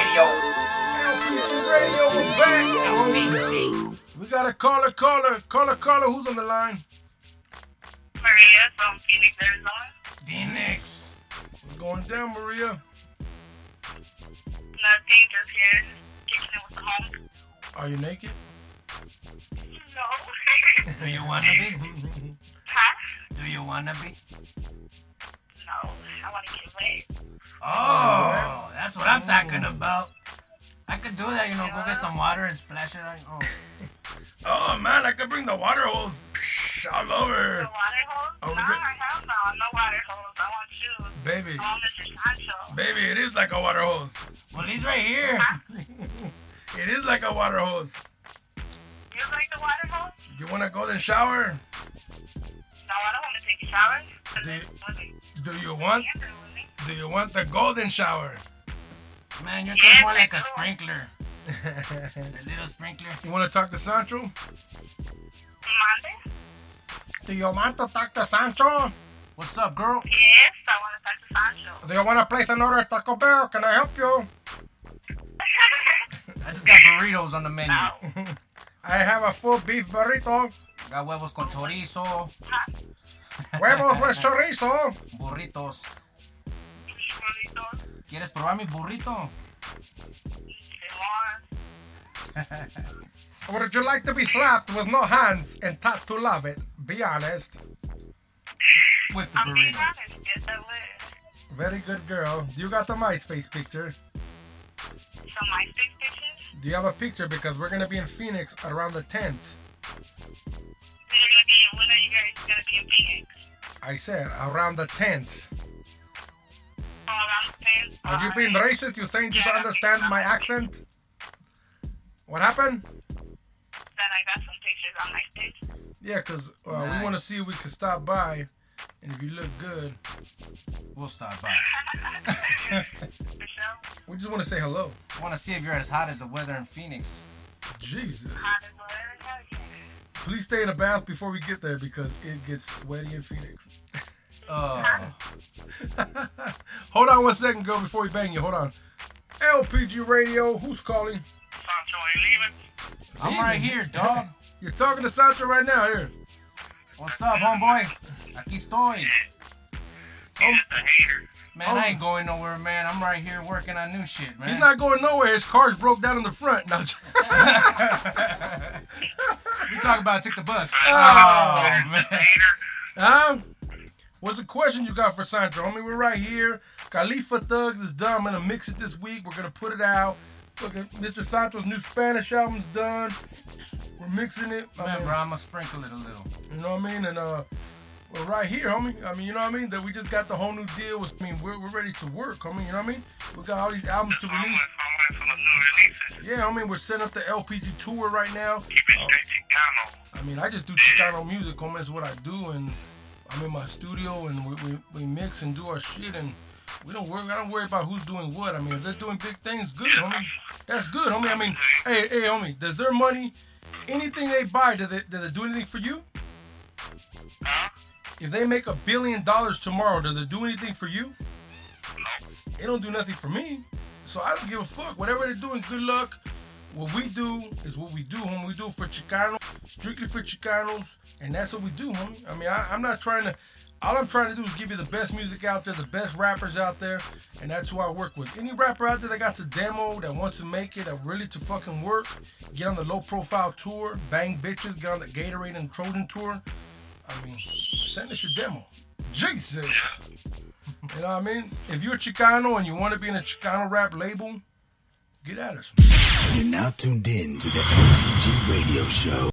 Radio. LPG Radio, we're back. LPG. We got a caller, caller, caller, caller. Who's on the line? Maria from Phoenix, Arizona. Phoenix. What's going down, Maria? Nothing, just here, kicking it with the home. Are you naked? No. Do you wanna be? huh? Do you wanna be? No, I want to get wet. Oh, that's what I'm talking about. I could do that, you know, go get some water and splash it on. Oh, Oh man, I could bring the water hose all The over, The water hose? Oh, we no, good? hell no, no water hose. I want shoes. baby. I want Mr. Sancho. Baby, it is like a water hose. well, he's right here. It is like a water hose. You like the water hose? You wanna go then shower? No, I don't want to take a shower. 'cause Do you- Do you want? the with. Do you want the golden shower? Man, you're Yes, more like a sprinkler. A little sprinkler. you wanna talk to Sancho? Monday? Do you want to talk to Sancho? What's up, girl? Yes, I want to talk to Sancho. Do you wanna place an order at Taco Bell? Can I help you? I just got burritos on the menu. no. Oh. I have a full beef burrito. Got huevos con chorizo, Huevos with chorizo. burritos. Burritos. ¿Quieres probar mi burrito? Would you like to be slapped with no hands and taught to love it? Be honest. With the I'm being burrito. honest. Yes, I would. Very good girl. You got the MySpace picture. So my six pictures? Do you have a picture? Because we're gonna be in Phoenix around the 10th. When are gonna be? When are you guys gonna be in Phoenix? I said around the 10th. Around the 10th? Are you Alright. being racist? You saying you don't understand my accent? What happened? Then I got some pictures on my stage. Yeah, because uh, we want to see if we can stop by. And if you look good, We'll stop by. We just want to say hello. I want to see if you're as hot as the weather in Phoenix. Jesus. Hot as well. Hell yeah. Please stay in the bath before we get there because it gets sweaty in Phoenix. Oh, Hold on one second, girl, before we bang you. Hold on. LPG Radio, who's calling? Sancho, are you leaving? I'm right here, dog. You're talking to Sancho right now. Here. What's up, homeboy? Aquí estoy. He's just a hater. Man, I ain't going nowhere, man. I'm right here working on new shit, man. He's not going nowhere. His car's broke down in the front. Now, we talking about take the bus. Oh, man. Hater. What's the question you got for Sancho? Homie, we're right here. Califa Thugs is done. I'm gonna mix it this week. We're gonna put it out. Look at Mr. Sancho's new Spanish album's done. We're mixing it. I Man, mean, bro, I'm gonna sprinkle it a little. You know what I mean? And uh, we're right here, homie. I mean, you know what I mean? That we just got the whole new deal. With, I mean, we're, we're ready to work, homie. You know what I mean? We got all these albums to release. waiting- I'm waiting for the new releases. Yeah, I mean, we're setting up the LPG tour right now. Keep it straight Chicano. I mean, I just do Chicano music, homie. That's what I do, and I'm in my studio, and we, we, we mix and do our shit, and we don't worry. I don't worry about who's doing what. I mean, if they're doing big things, good, homie. That's good, homie. I mean, hey, hey, homie. Does their money, anything they buy, do they, do they do anything for you? If they make a billion dollars tomorrow, do they do anything for you? They don't do nothing for me. So I don't give a fuck. Whatever they're doing, good luck. What we do is what we do, homie. We do it for Chicano, strictly for Chicanos, and that's what we do, homie. I mean, I, I'm not trying to. All I'm trying to do is give you the best music out there, the best rappers out there, and that's who I work with. Any rapper out there that got to demo, that wants to make it, that really to fucking work, get on the low profile tour, bang bitches, get on the Gatorade and Trojan tour. I mean, send us your demo. Jesus. You know what I mean? If you're a Chicano and you want to be in a Chicano rap label, get at us. You're now tuned in to the LPG radio show.